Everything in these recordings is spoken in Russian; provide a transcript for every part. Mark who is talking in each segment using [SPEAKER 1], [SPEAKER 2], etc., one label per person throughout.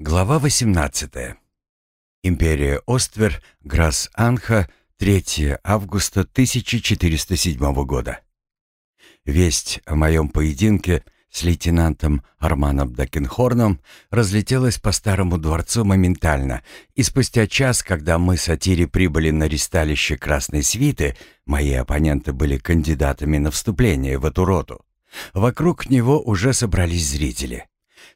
[SPEAKER 1] Глава 18. Империя Оствер, Грас-Анха, 3 августа 1407 года. Весть о моем поединке с лейтенантом Арманом Дакенхорном разлетелась по старому дворцу моментально, и спустя час, когда мы с Атири прибыли на ристалище Красной Свиты, мои оппоненты были кандидатами на вступление в эту роту, вокруг него уже собрались зрители.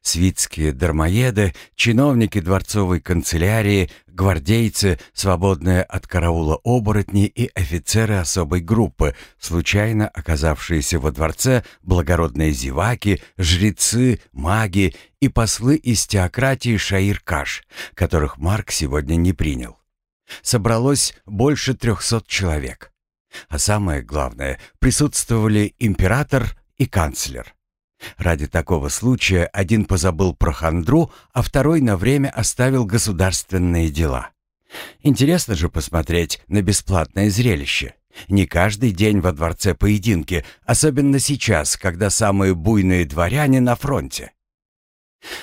[SPEAKER 1] Свитские дармоеды, чиновники дворцовой канцелярии, гвардейцы, свободные от караула оборотни и офицеры особой группы, случайно оказавшиеся во дворце, благородные зеваки, жрецы, маги и послы из теократии Шаир-Каш, которых Марк сегодня не принял. Собралось больше трехсот человек. А самое главное, присутствовали император и канцлер. Ради такого случая один позабыл про хандру, а второй на время оставил государственные дела. Интересно же посмотреть на бесплатное зрелище. Не каждый день во дворце поединки, особенно сейчас, когда самые буйные дворяне на фронте.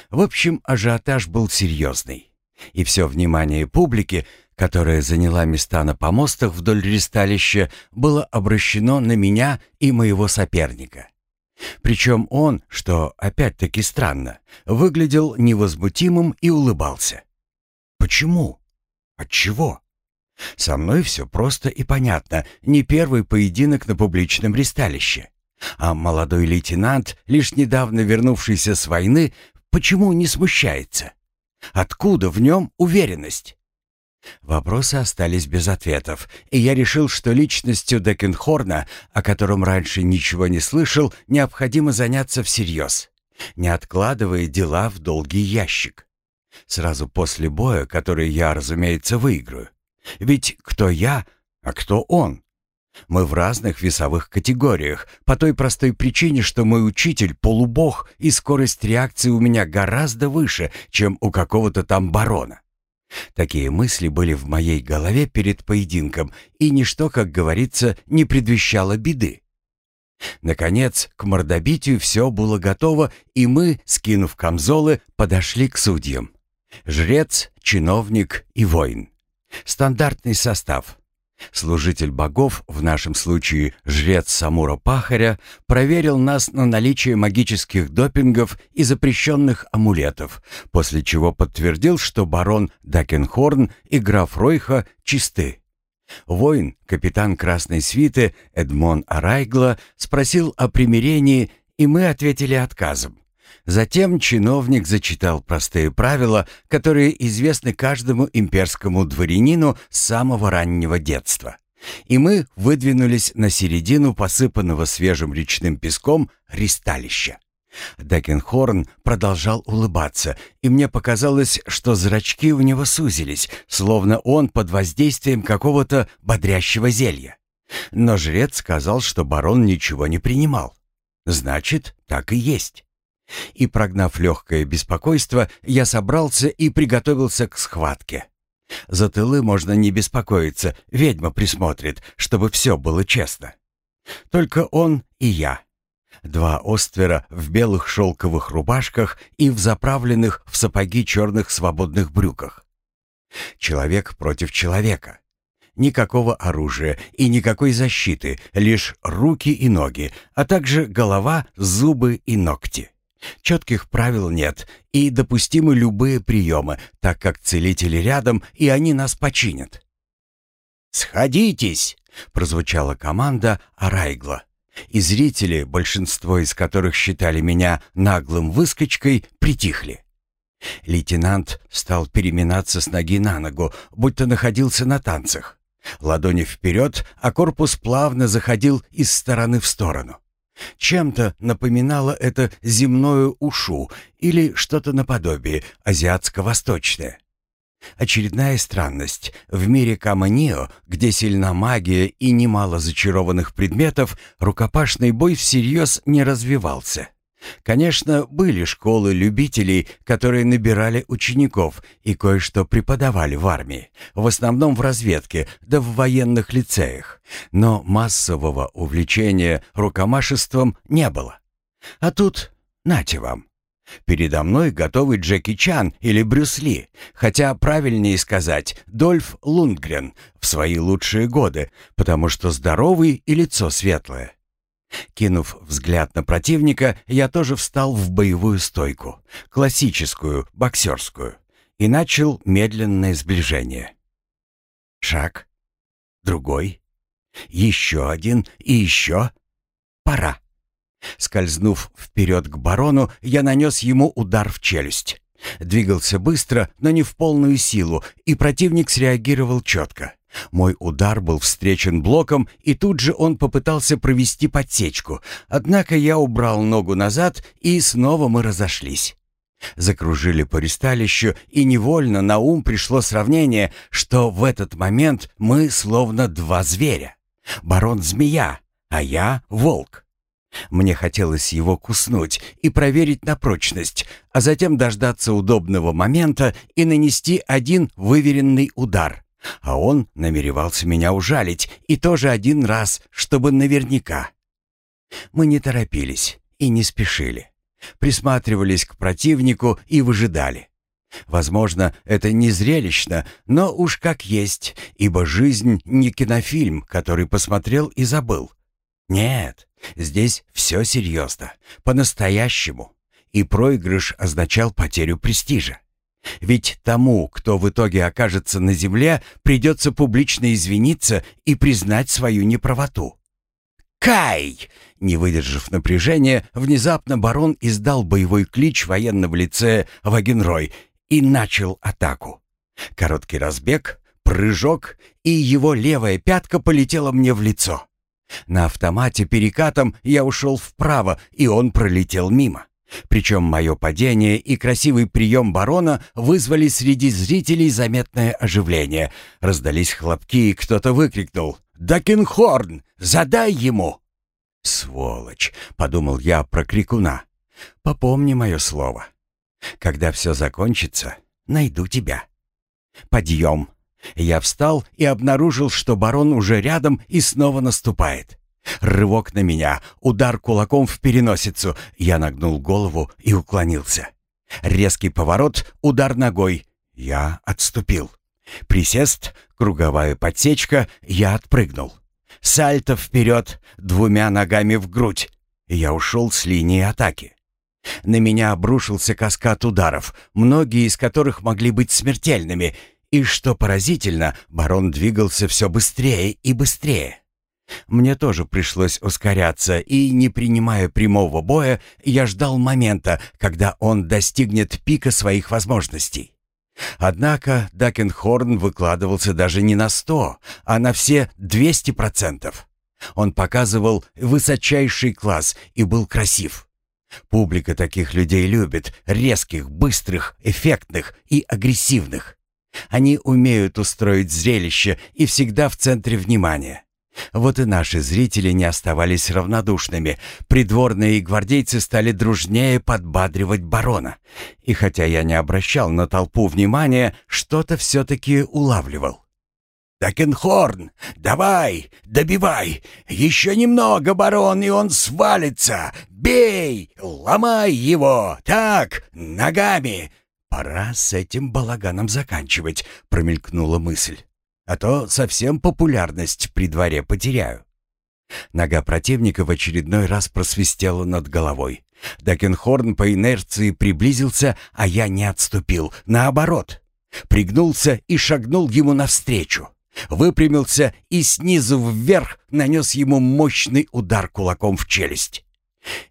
[SPEAKER 1] В общем, ажиотаж был серьезный. И все внимание публики, которая заняла места на помостах вдоль ристалища, было обращено на меня и моего соперника. Причем он, что опять-таки странно, выглядел невозмутимым и улыбался. Почему? Отчего? Со мной все просто и понятно. Не первый поединок на публичном ристалище. А молодой лейтенант, лишь недавно вернувшийся с войны, почему не смущается? Откуда в нем уверенность? Вопросы остались без ответов, и я решил, что личностью Декенхорна, о котором раньше ничего не слышал, необходимо заняться всерьез, не откладывая дела в долгий ящик. Сразу после боя, который я, разумеется, выиграю. Ведь кто я, а кто он? Мы в разных весовых категориях, по той простой причине, что мой учитель — полубог, и скорость реакции у меня гораздо выше, чем у какого-то там барона. Такие мысли были в моей голове перед поединком, и ничто, как говорится, не предвещало беды. Наконец, к мордобитию все было готово, и мы, скинув камзолы, подошли к судьям. Жрец, чиновник и воин. Стандартный состав. Служитель богов, в нашем случае жрец Самура-Пахаря, проверил нас на наличие магических допингов и запрещенных амулетов, после чего подтвердил, что барон Дакенхорн и граф Ройха чисты. Воин, капитан Красной Свиты Эдмон Арайгла, спросил о примирении, и мы ответили отказом. Затем чиновник зачитал простые правила, которые известны каждому имперскому дворянину с самого раннего детства. И мы выдвинулись на середину посыпанного свежим речным песком ристалища. Декенхорн продолжал улыбаться, и мне показалось, что зрачки у него сузились, словно он под воздействием какого-то бодрящего зелья. Но жрец сказал, что барон ничего не принимал. Значит, так и есть. И прогнав легкое беспокойство, я собрался и приготовился к схватке. За тылы можно не беспокоиться, ведьма присмотрит, чтобы все было честно. Только он и я. Два оствера в белых шелковых рубашках и в заправленных в сапоги черных свободных брюках. Человек против человека. Никакого оружия и никакой защиты, лишь руки и ноги, а также голова, зубы и ногти. Четких правил нет, и допустимы любые приемы, так как целители рядом, и они нас починят. «Сходитесь!» — прозвучала команда Арайгла. И зрители, большинство из которых считали меня наглым выскочкой, притихли. Лейтенант стал переминаться с ноги на ногу, будто находился на танцах. Ладони вперед, а корпус плавно заходил из стороны в сторону. Чем-то напоминало это земное ушу или что-то наподобие азиатско-восточное. Очередная странность. В мире Каманио, где сильна магия и немало зачарованных предметов, рукопашный бой всерьез не развивался. Конечно, были школы любителей, которые набирали учеников и кое-что преподавали в армии, в основном в разведке, да в военных лицеях, но массового увлечения рукомашеством не было. А тут, нате вам. Передо мной готовый Джеки Чан или Брюс Ли, хотя правильнее сказать Дольф Лундгрен в свои лучшие годы, потому что здоровый и лицо светлое. Кинув взгляд на противника, я тоже встал в боевую стойку, классическую, боксерскую, и начал медленное сближение. Шаг, другой, еще один и еще. Пора. Скользнув вперед к барону, я нанес ему удар в челюсть. Двигался быстро, но не в полную силу, и противник среагировал четко. Мой удар был встречен блоком, и тут же он попытался провести подсечку. Однако я убрал ногу назад, и снова мы разошлись. Закружили по ристалищу, и невольно на ум пришло сравнение, что в этот момент мы словно два зверя. Барон — змея, а я — волк. Мне хотелось его куснуть и проверить на прочность, а затем дождаться удобного момента и нанести один выверенный удар. А он намеревался меня ужалить, и тоже один раз, чтобы наверняка. Мы не торопились и не спешили. Присматривались к противнику и выжидали. Возможно, это не зрелищно, но уж как есть, ибо жизнь не кинофильм, который посмотрел и забыл. Нет, здесь все серьезно, по-настоящему. И проигрыш означал потерю престижа. Ведь тому, кто в итоге окажется на земле, придется публично извиниться и признать свою неправоту. «Кай!» Не выдержав напряжения, внезапно барон издал боевой клич военного лице Вагенрой и начал атаку. Короткий разбег, прыжок, и его левая пятка полетела мне в лицо. На автомате перекатом я ушел вправо, и он пролетел мимо. Причем мое падение и красивый прием барона вызвали среди зрителей заметное оживление. Раздались хлопки, и кто-то выкрикнул «Дакенхорн! Задай ему!» «Сволочь!» — подумал я про крикуна. «Попомни мое слово. Когда все закончится, найду тебя. Подъем!» Я встал и обнаружил, что барон уже рядом и снова наступает. Рывок на меня, удар кулаком в переносицу. Я нагнул голову и уклонился. Резкий поворот, удар ногой. Я отступил. Присест, круговая подсечка, я отпрыгнул. Сальто вперед, двумя ногами в грудь. Я ушел с линии атаки. На меня обрушился каскад ударов, многие из которых могли быть смертельными, и, что поразительно, барон двигался все быстрее и быстрее. Мне тоже пришлось ускоряться, и, не принимая прямого боя, я ждал момента, когда он достигнет пика своих возможностей. Однако Дакенхорн выкладывался даже не на сто, а на все двести процентов. Он показывал высочайший класс и был красив. Публика таких людей любит, резких, быстрых, эффектных и агрессивных. Они умеют устроить зрелище и всегда в центре внимания. Вот и наши зрители не оставались равнодушными. Придворные и гвардейцы стали дружнее подбадривать барона. И хотя я не обращал на толпу внимания, что-то все-таки улавливал. «Дакенхорн, давай, добивай! Еще немного, барон, и он свалится! Бей! Ломай его! Так, ногами! «Пора с этим балаганом заканчивать», — промелькнула мысль. «А то совсем популярность при дворе потеряю». Нога противника в очередной раз просвистела над головой. Дакенхорн по инерции приблизился, а я не отступил. Наоборот. Пригнулся и шагнул ему навстречу. Выпрямился и снизу вверх нанес ему мощный удар кулаком в челюсть.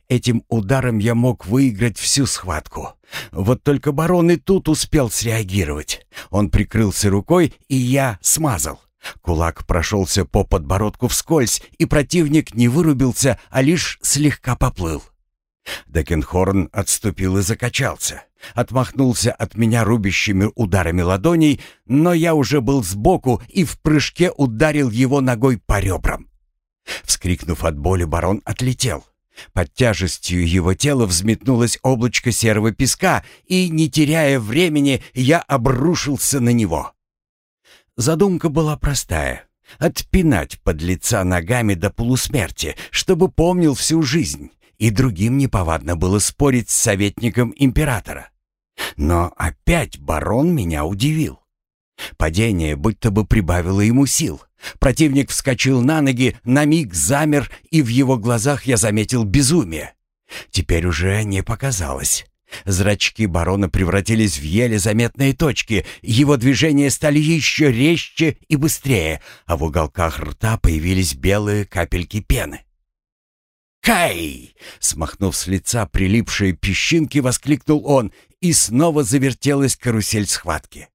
[SPEAKER 1] Этим ударом я мог выиграть всю схватку. Вот только барон и тут успел среагировать. Он прикрылся рукой, и я смазал. Кулак прошелся по подбородку вскользь, и противник не вырубился, а лишь слегка поплыл. Декенхорн отступил и закачался. Отмахнулся от меня рубящими ударами ладоней, но я уже был сбоку и в прыжке ударил его ногой по ребрам. Вскрикнув от боли, барон отлетел. Под тяжестью его тела взметнулось облачко серого песка, и, не теряя времени, я обрушился на него. Задумка была простая — отпинать под лица ногами до полусмерти, чтобы помнил всю жизнь, и другим неповадно было спорить с советником императора. Но опять барон меня удивил. Падение будто бы прибавило ему сил. Противник вскочил на ноги, на миг замер, и в его глазах я заметил безумие. Теперь уже не показалось. Зрачки барона превратились в еле заметные точки, его движения стали еще резче и быстрее, а в уголках рта появились белые капельки пены. «Кай!» — смахнув с лица прилипшие песчинки, воскликнул он, и снова завертелась карусель схватки.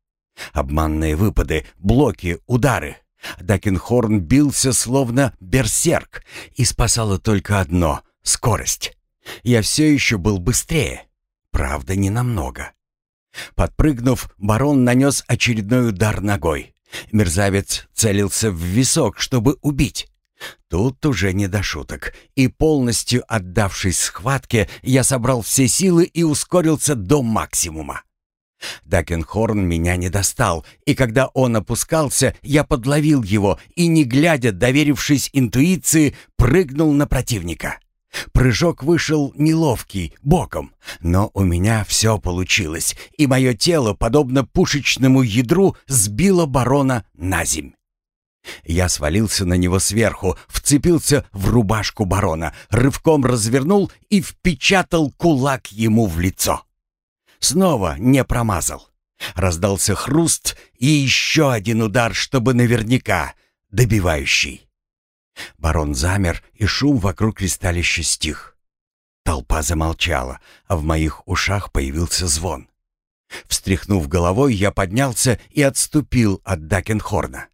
[SPEAKER 1] Обманные выпады, блоки, удары. Дакенхорн бился словно берсерк, и спасало только одно — скорость. Я все еще был быстрее. Правда, не намного. Подпрыгнув, барон нанес очередной удар ногой. Мерзавец целился в висок, чтобы убить. Тут уже не до шуток, и полностью отдавшись схватке, я собрал все силы и ускорился до максимума. Дакенхорн меня не достал, и когда он опускался, я подловил его и, не глядя, доверившись интуиции, прыгнул на противника. Прыжок вышел неловкий, боком, но у меня все получилось, и мое тело, подобно пушечному ядру, сбило барона на земь. Я свалился на него сверху, вцепился в рубашку барона, рывком развернул и впечатал кулак ему в лицо. Снова не промазал. Раздался хруст и еще один удар, чтобы наверняка, добивающий. Барон замер, и шум вокруг кристалища стих. Толпа замолчала, а в моих ушах появился звон. Встряхнув головой, я поднялся и отступил от Дакенхорна.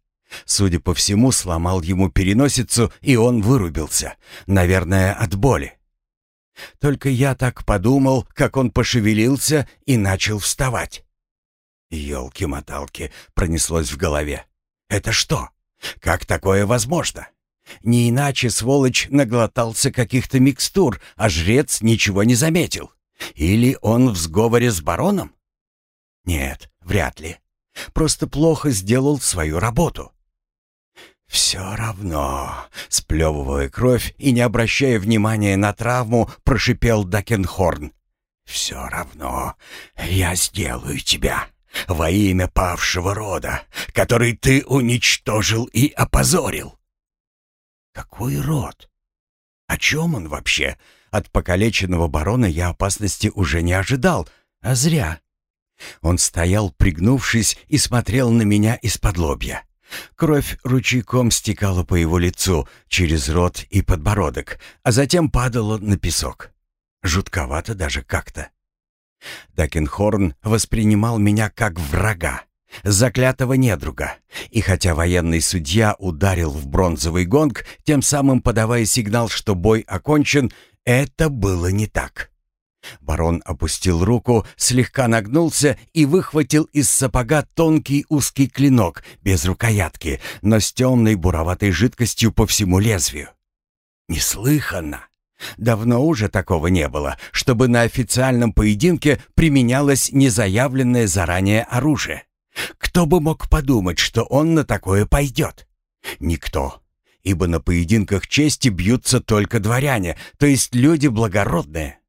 [SPEAKER 1] Судя по всему, сломал ему переносицу, и он вырубился, наверное, от боли. Только я так подумал, как он пошевелился и начал вставать. «Елки-моталки!» — пронеслось в голове. «Это что? Как такое возможно?» Не иначе сволочь наглотался каких-то микстур, а жрец ничего не заметил. Или он в сговоре с бароном? Нет, вряд ли. Просто плохо сделал свою работу. «Все равно», — сплевывая кровь и не обращая внимания на травму, прошипел Дакенхорн. «Все равно я сделаю тебя во имя павшего рода, который ты уничтожил и опозорил». Какой род? О чем он вообще? От покалеченного барона я опасности уже не ожидал, а зря. Он стоял, пригнувшись, и смотрел на меня из-под лобья. Кровь ручейком стекала по его лицу, через рот и подбородок, а затем падала на песок. Жутковато даже как-то. Дакенхорн воспринимал меня как врага заклятого недруга. И хотя военный судья ударил в бронзовый гонг, тем самым подавая сигнал, что бой окончен, это было не так. Барон опустил руку, слегка нагнулся и выхватил из сапога тонкий узкий клинок, без рукоятки, но с темной буроватой жидкостью по всему лезвию. Неслыханно! Давно уже такого не было, чтобы на официальном поединке применялось незаявленное заранее оружие. Кто бы мог подумать, что он на такое пойдет? Никто. Ибо на поединках чести бьются только дворяне, то есть люди благородные.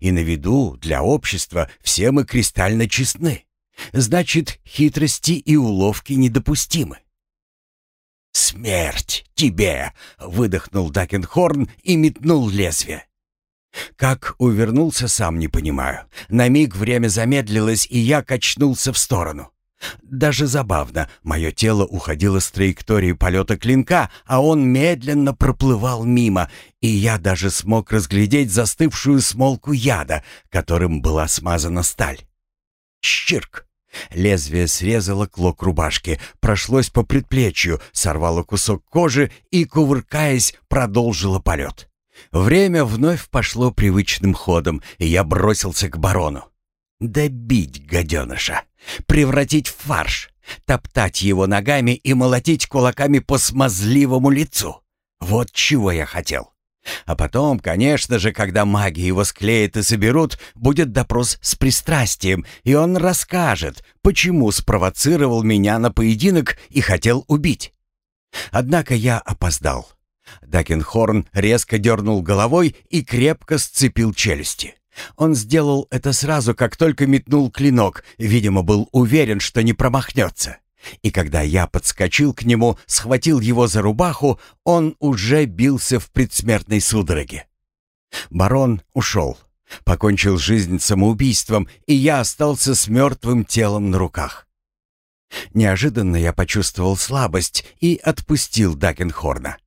[SPEAKER 1] И на виду для общества все мы кристально честны. Значит, хитрости и уловки недопустимы. «Смерть тебе!» — выдохнул Дакенхорн и метнул лезвие. Как увернулся, сам не понимаю. На миг время замедлилось, и я качнулся в сторону. Даже забавно, мое тело уходило с траектории полета клинка, а он медленно проплывал мимо, и я даже смог разглядеть застывшую смолку яда, которым была смазана сталь. Щирк! Лезвие срезало клок рубашки, прошлось по предплечью, сорвало кусок кожи и, кувыркаясь, продолжило полет. Время вновь пошло привычным ходом, и я бросился к барону. Добить гаденыша, превратить в фарш, топтать его ногами и молотить кулаками по смазливому лицу. Вот чего я хотел. А потом, конечно же, когда маги его склеят и соберут, будет допрос с пристрастием, и он расскажет, почему спровоцировал меня на поединок и хотел убить. Однако я опоздал. Дакенхорн резко дернул головой и крепко сцепил челюсти. Он сделал это сразу, как только метнул клинок, видимо, был уверен, что не промахнется. И когда я подскочил к нему, схватил его за рубаху, он уже бился в предсмертной судороге. Барон ушел, покончил жизнь самоубийством, и я остался с мертвым телом на руках. Неожиданно я почувствовал слабость и отпустил Дакенхорна.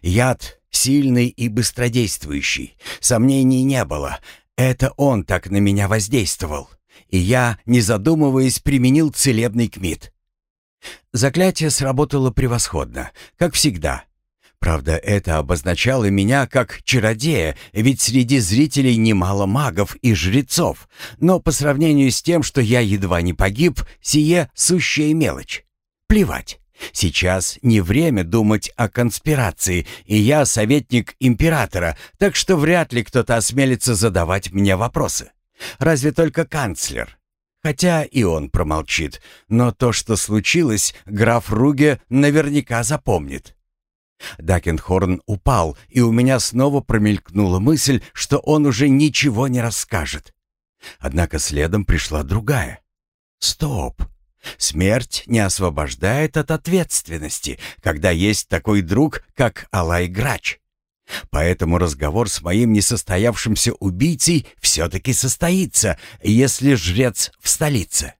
[SPEAKER 1] Яд сильный и быстродействующий, сомнений не было. Это он так на меня воздействовал. И я, не задумываясь, применил целебный кмит. Заклятие сработало превосходно, как всегда. Правда, это обозначало меня как чародея, ведь среди зрителей немало магов и жрецов. Но по сравнению с тем, что я едва не погиб, сие сущая мелочь. Плевать. Сейчас не время думать о конспирации, и я советник императора, так что вряд ли кто-то осмелится задавать мне вопросы. Разве только канцлер. Хотя и он промолчит, но то, что случилось, граф Руге наверняка запомнит. Дакенхорн упал, и у меня снова промелькнула мысль, что он уже ничего не расскажет. Однако следом пришла другая. «Стоп! Смерть не освобождает от ответственности, когда есть такой друг, как Алай Грач. Поэтому разговор с моим несостоявшимся убийцей все-таки состоится, если жрец в столице.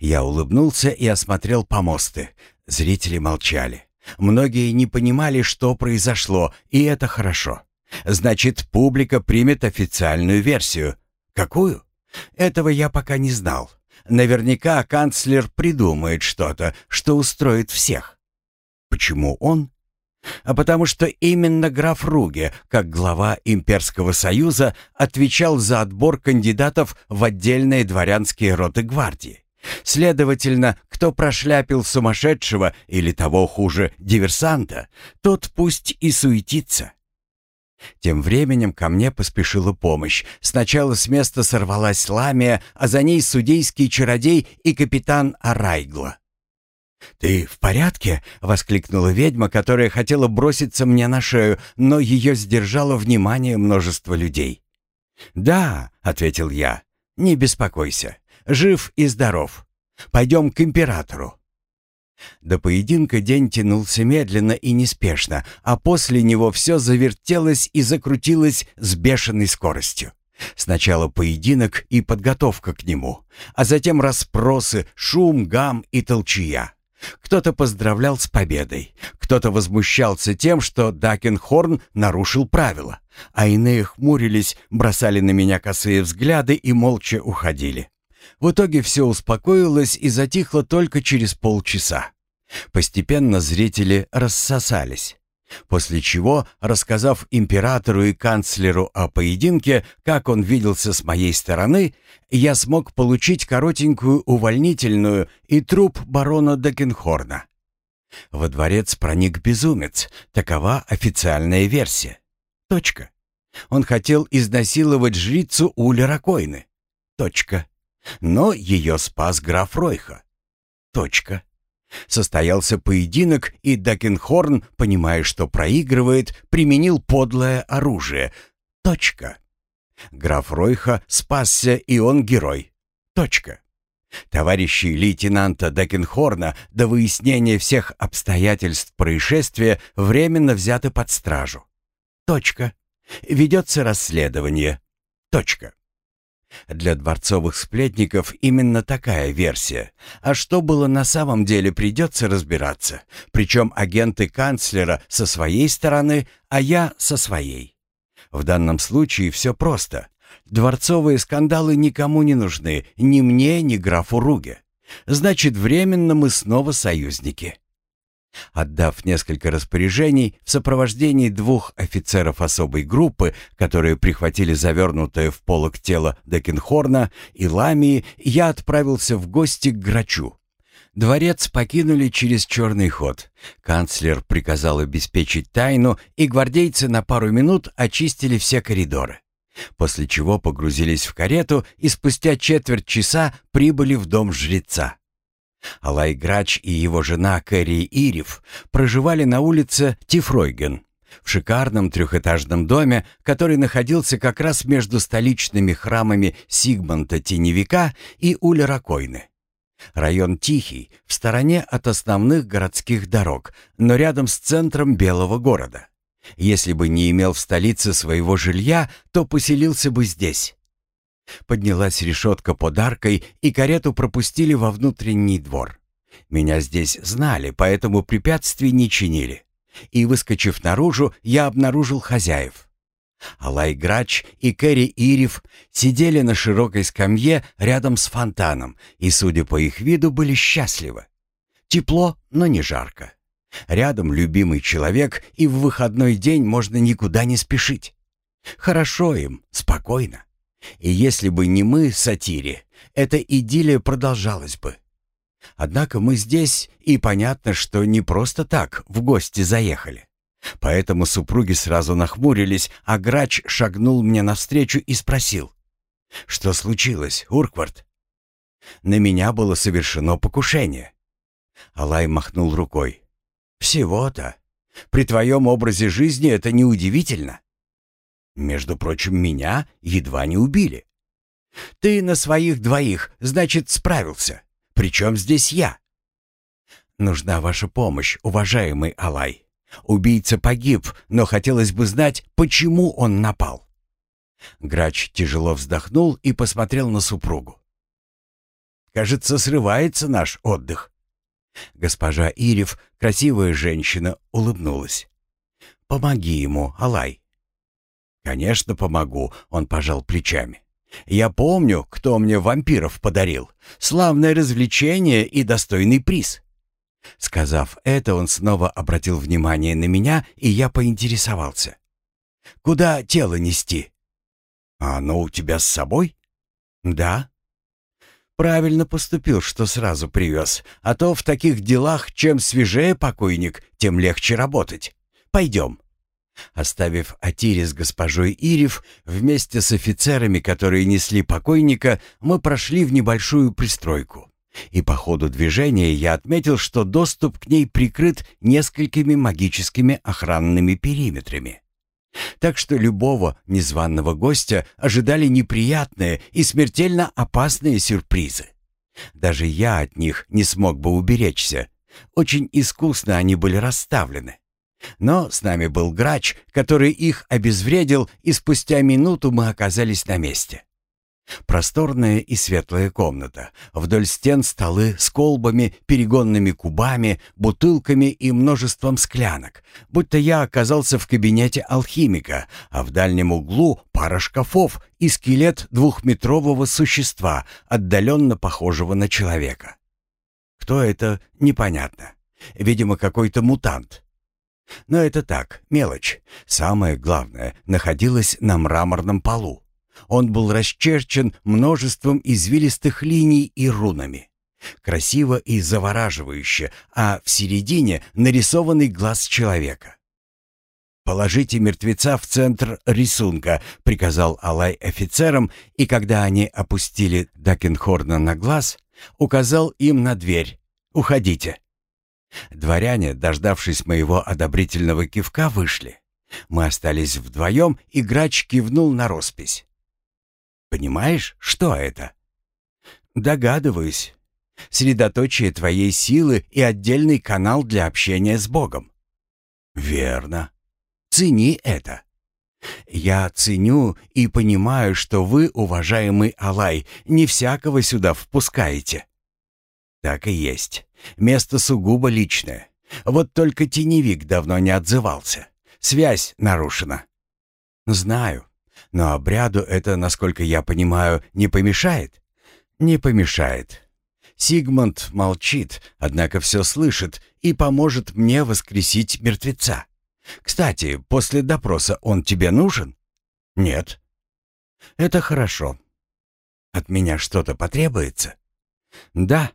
[SPEAKER 1] Я улыбнулся и осмотрел помосты. Зрители молчали. Многие не понимали, что произошло, и это хорошо. Значит, публика примет официальную версию. Какую? Этого я пока не знал. Наверняка канцлер придумает что-то, что устроит всех. Почему он? А потому что именно граф Руге, как глава Имперского союза, отвечал за отбор кандидатов в отдельные дворянские роты гвардии. Следовательно, кто прошляпил сумасшедшего или того хуже диверсанта, тот пусть и суетится. Тем временем ко мне поспешила помощь. Сначала с места сорвалась Ламия, а за ней судейский чародей и капитан Арайгла. «Ты в порядке?» — воскликнула ведьма, которая хотела броситься мне на шею, но ее сдержало внимание множество людей. «Да», — ответил я, — «не беспокойся, жив и здоров. Пойдем к императору». До поединка день тянулся медленно и неспешно, а после него все завертелось и закрутилось с бешеной скоростью. Сначала поединок и подготовка к нему, а затем расспросы, шум, гам и толчья. Кто-то поздравлял с победой, кто-то возмущался тем, что Дакенхорн нарушил правила, а иные хмурились, бросали на меня косые взгляды и молча уходили. В итоге все успокоилось и затихло только через полчаса. Постепенно зрители рассосались. После чего, рассказав императору и канцлеру о поединке, как он виделся с моей стороны, я смог получить коротенькую увольнительную и труп барона Декенхорна. Во дворец проник безумец, такова официальная версия. Точка. Он хотел изнасиловать жрицу Уля Ракойны. Точка. Но ее спас граф Ройха. Точка. Состоялся поединок, и Дакенхорн, понимая, что проигрывает, применил подлое оружие. Точка. Граф Ройха спасся, и он герой. Точка. Товарищи лейтенанта Дакенхорна до выяснения всех обстоятельств происшествия временно взяты под стражу. Точка. Ведется расследование. Точка. Для дворцовых сплетников именно такая версия. А что было на самом деле, придется разбираться. Причем агенты канцлера со своей стороны, а я со своей. В данном случае все просто. Дворцовые скандалы никому не нужны, ни мне, ни графу Руге. Значит, временно мы снова союзники. Отдав несколько распоряжений в сопровождении двух офицеров особой группы, которые прихватили завернутое в полок тело Декенхорна и Ламии, я отправился в гости к Грачу. Дворец покинули через черный ход. Канцлер приказал обеспечить тайну, и гвардейцы на пару минут очистили все коридоры. После чего погрузились в карету и спустя четверть часа прибыли в дом жреца. Алай Грач и его жена Кэрри Ирев проживали на улице Тифройген, в шикарном трехэтажном доме, который находился как раз между столичными храмами Сигмонта Теневика и Улеракойны. Район тихий, в стороне от основных городских дорог, но рядом с центром Белого города. Если бы не имел в столице своего жилья, то поселился бы здесь. Поднялась решетка под аркой, и карету пропустили во внутренний двор. Меня здесь знали, поэтому препятствий не чинили. И, выскочив наружу, я обнаружил хозяев. Алай Грач и Кэрри Ирев сидели на широкой скамье рядом с фонтаном и, судя по их виду, были счастливы. Тепло, но не жарко. Рядом любимый человек, и в выходной день можно никуда не спешить. Хорошо им, спокойно. И если бы не мы, сатири, эта идиллия продолжалась бы. Однако мы здесь, и понятно, что не просто так в гости заехали. Поэтому супруги сразу нахмурились, а грач шагнул мне навстречу и спросил. «Что случилось, Урквард?» «На меня было совершено покушение». Алай махнул рукой. «Всего-то. При твоем образе жизни это неудивительно. Между прочим, меня едва не убили. Ты на своих двоих, значит, справился. Причем здесь я? Нужна ваша помощь, уважаемый Алай. Убийца погиб, но хотелось бы знать, почему он напал. Грач тяжело вздохнул и посмотрел на супругу. Кажется, срывается наш отдых. Госпожа Ирев, красивая женщина, улыбнулась. «Помоги ему, Алай». «Конечно, помогу», — он пожал плечами. Я помню, кто мне вампиров подарил. Славное развлечение и достойный приз». Сказав это, он снова обратил внимание на меня, и я поинтересовался. «Куда тело нести?» «А оно у тебя с собой?» «Да». «Правильно поступил, что сразу привез, а то в таких делах чем свежее покойник, тем легче работать. Пойдем». Оставив Атири с госпожой Ирев, вместе с офицерами, которые несли покойника, мы прошли в небольшую пристройку. И по ходу движения я отметил, что доступ к ней прикрыт несколькими магическими охранными периметрами. Так что любого незваного гостя ожидали неприятные и смертельно опасные сюрпризы. Даже я от них не смог бы уберечься. Очень искусно они были расставлены. Но с нами был грач, который их обезвредил, и спустя минуту мы оказались на месте. Просторная и светлая комната. Вдоль стен столы с колбами, перегонными кубами, бутылками и множеством склянок, будто я оказался в кабинете алхимика, а в дальнем углу пара шкафов и скелет двухметрового существа, отдаленно похожего на человека. Кто это, непонятно. Видимо, какой-то мутант. Но это так, мелочь. Самое главное находилось на мраморном полу. Он был расчерчен множеством извилистых линий и рунами. Красиво и завораживающе, а в середине нарисованный глаз человека. «Положите мертвеца в центр рисунка», — приказал Алай офицерам, и когда они опустили Дакенхорна на глаз, указал им на дверь. «Уходите». Дворяне, дождавшись моего одобрительного кивка, вышли. Мы остались вдвоем, и грач кивнул на роспись. «Понимаешь, что это?» «Догадываюсь. Средоточие твоей силы и отдельный канал для общения с Богом». «Верно. Цени это». «Я ценю и понимаю, что вы, уважаемый Алай, не всякого сюда впускаете». «Так и есть. Место сугубо личное. Вот только теневик давно не отзывался. Связь нарушена. Знаю. Но обряду это, насколько я понимаю, не помешает? Не помешает. Сигмунд молчит, однако все слышит и поможет мне воскресить мертвеца. Кстати, после допроса он тебе нужен? Нет. Это хорошо. От меня что-то потребуется? Да,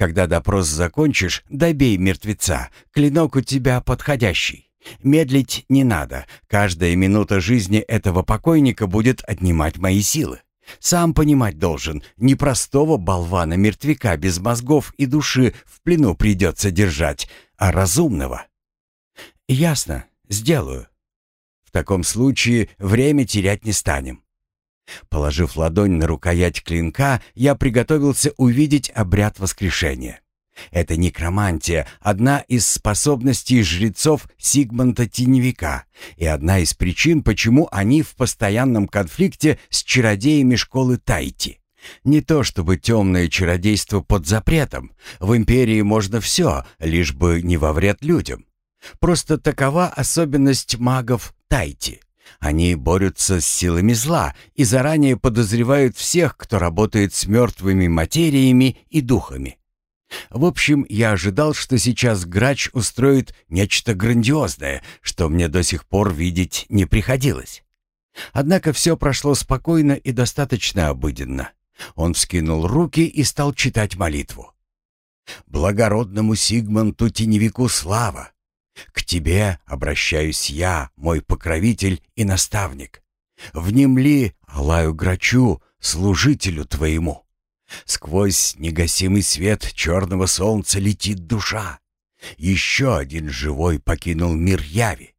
[SPEAKER 1] когда допрос закончишь, добей мертвеца. Клинок у тебя подходящий. Медлить не надо. Каждая минута жизни этого покойника будет отнимать мои силы. Сам понимать должен, непростого болвана-мертвяка без мозгов и души в плену придется держать, а разумного. Ясно, сделаю. В таком случае время терять не станем. Положив ладонь на рукоять клинка, я приготовился увидеть обряд воскрешения. Это некромантия, одна из способностей жрецов Сигмонта Теневика и одна из причин, почему они в постоянном конфликте с чародеями школы Тайти. Не то чтобы темное чародейство под запретом. В империи можно все, лишь бы не во вред людям. Просто такова особенность магов Тайти. Они борются с силами зла и заранее подозревают всех, кто работает с мертвыми материями и духами. В общем, я ожидал, что сейчас грач устроит нечто грандиозное, что мне до сих пор видеть не приходилось. Однако все прошло спокойно и достаточно обыденно. Он вскинул руки и стал читать молитву. «Благородному Сигмонту Теневику слава! К тебе обращаюсь я, мой покровитель и наставник. Внемли Алаю Грачу, служителю твоему. Сквозь негасимый свет черного солнца летит душа. Еще один живой покинул мир яви.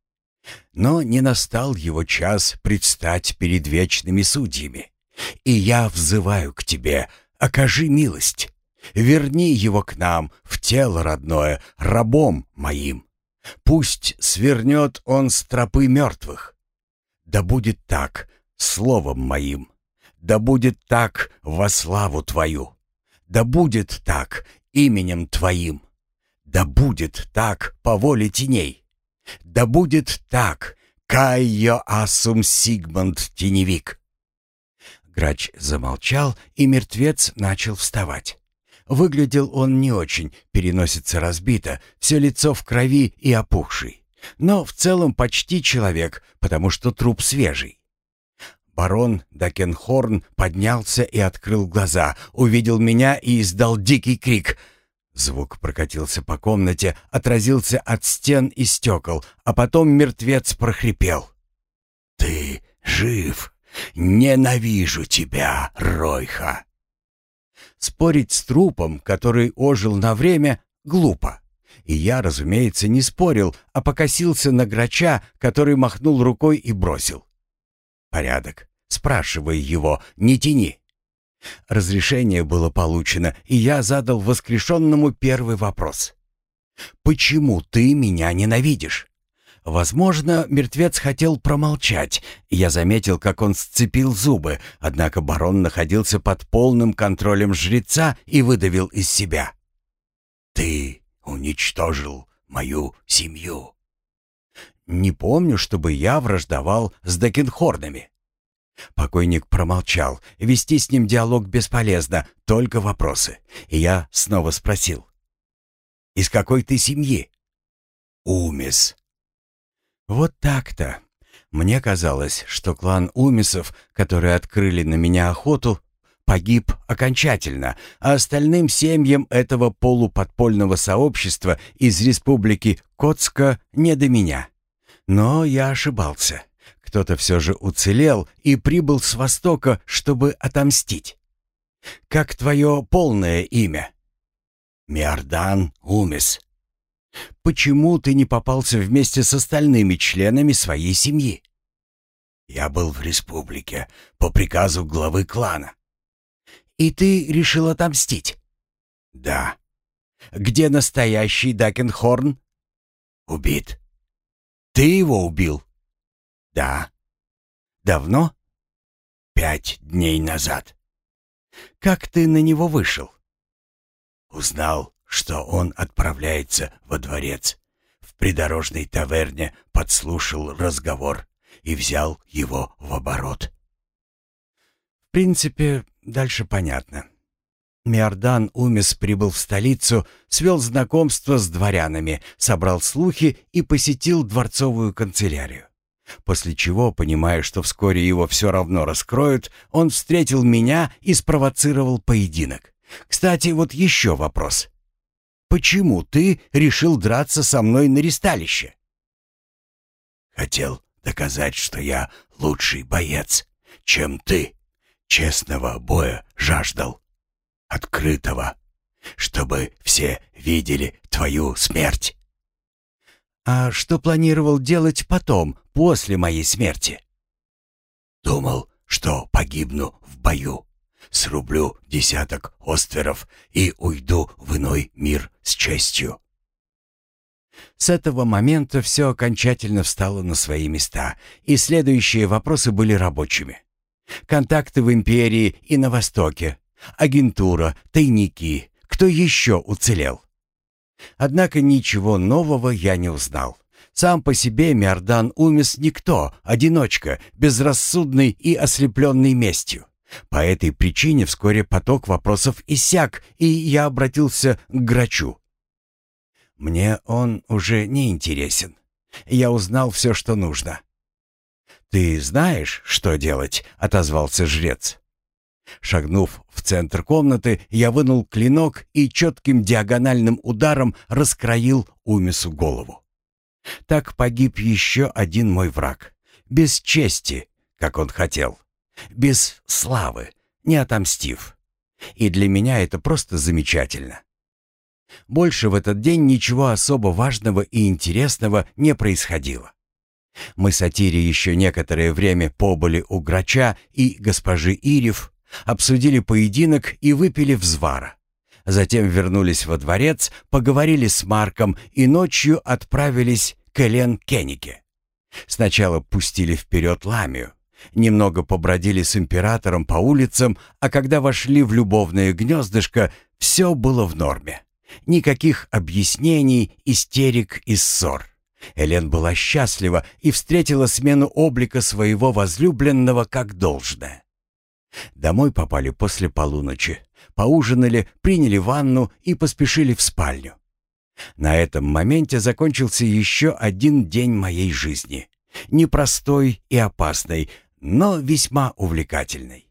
[SPEAKER 1] Но не настал его час предстать перед вечными судьями. И я взываю к тебе, окажи милость. Верни его к нам, в тело родное, рабом моим. Пусть свернет он с тропы мертвых. Да будет так, словом моим. Да будет так во славу Твою. Да будет так именем Твоим. Да будет так по воле теней. Да будет так Кайо Асум Сигмунд Теневик. Грач замолчал, и мертвец начал вставать. Выглядел он не очень, переносится разбито, все лицо в крови и опухший. Но в целом почти человек, потому что труп свежий. Барон Дакенхорн поднялся и открыл глаза, увидел меня и издал дикий крик. Звук прокатился по комнате, отразился от стен и стекол, а потом мертвец прохрипел. «Ты жив! Ненавижу тебя, Ройха!» Спорить с трупом, который ожил на время, глупо. И я, разумеется, не спорил, а покосился на грача, который махнул рукой и бросил. «Порядок. Спрашивай его, не тяни». Разрешение было получено, и я задал воскрешенному первый вопрос. «Почему ты меня ненавидишь?» Возможно, мертвец хотел промолчать. Я заметил, как он сцепил зубы, однако барон находился под полным контролем жреца и выдавил из себя. «Ты уничтожил мою семью». «Не помню, чтобы я враждовал с Декенхорнами». Покойник промолчал. Вести с ним диалог бесполезно, только вопросы. И я снова спросил. «Из какой ты семьи?» «Умис», вот так-то. Мне казалось, что клан Умисов, которые открыли на меня охоту, погиб окончательно, а остальным семьям этого полуподпольного сообщества из республики Коцка не до меня. Но я ошибался. Кто-то все же уцелел и прибыл с востока, чтобы отомстить. «Как твое полное имя?» «Миордан Умис», Почему ты не попался вместе с остальными членами своей семьи? Я был в республике по приказу главы клана. И ты решил отомстить? Да. Где настоящий Дакенхорн? Убит. Ты его убил? Да. Давно? Пять дней назад. Как ты на него вышел? Узнал что он отправляется во дворец. В придорожной таверне подслушал разговор и взял его в оборот. В принципе, дальше понятно. Миордан Умис прибыл в столицу, свел знакомство с дворянами, собрал слухи и посетил дворцовую канцелярию. После чего, понимая, что вскоре его все равно раскроют, он встретил меня и спровоцировал поединок. Кстати, вот еще вопрос. Почему ты решил драться со мной на ристалище?» «Хотел доказать, что я лучший боец, чем ты. Честного боя жаждал. Открытого. Чтобы все видели твою смерть». «А что планировал делать потом, после моей смерти?»
[SPEAKER 2] «Думал, что погибну в бою, срублю десяток остверов и уйду в иной мир с честью».
[SPEAKER 1] С этого момента все окончательно встало на свои места, и следующие вопросы были рабочими. Контакты в империи и на Востоке, агентура, тайники, кто еще уцелел. Однако ничего нового я не узнал. Сам по себе Миордан Умис никто, одиночка, безрассудный и ослепленный местью. По этой причине вскоре поток вопросов иссяк, и я обратился к Грачу. Мне он уже не интересен. Я узнал все, что нужно. «Ты знаешь, что делать?» — отозвался жрец. Шагнув в центр комнаты, я вынул клинок и четким диагональным ударом раскроил Умису голову. Так погиб еще один мой враг. Без чести, как он хотел. Без славы, не отомстив. И для меня это просто замечательно. Больше в этот день ничего особо важного и интересного не происходило. Мы с Атири еще некоторое время побыли у Грача и госпожи Ирев, обсудили поединок и выпили взвара. Затем вернулись во дворец, поговорили с Марком и ночью отправились к Элен Кеннике. Сначала пустили вперед Ламию, немного побродили с императором по улицам, а когда вошли в любовное гнездышко, все было в норме. Никаких объяснений, истерик и ссор. Элен была счастлива и встретила смену облика своего возлюбленного как должное. Домой попали после полуночи, поужинали, приняли ванну и поспешили в спальню. На этом моменте закончился еще один день моей жизни. Непростой и опасный, но весьма увлекательный.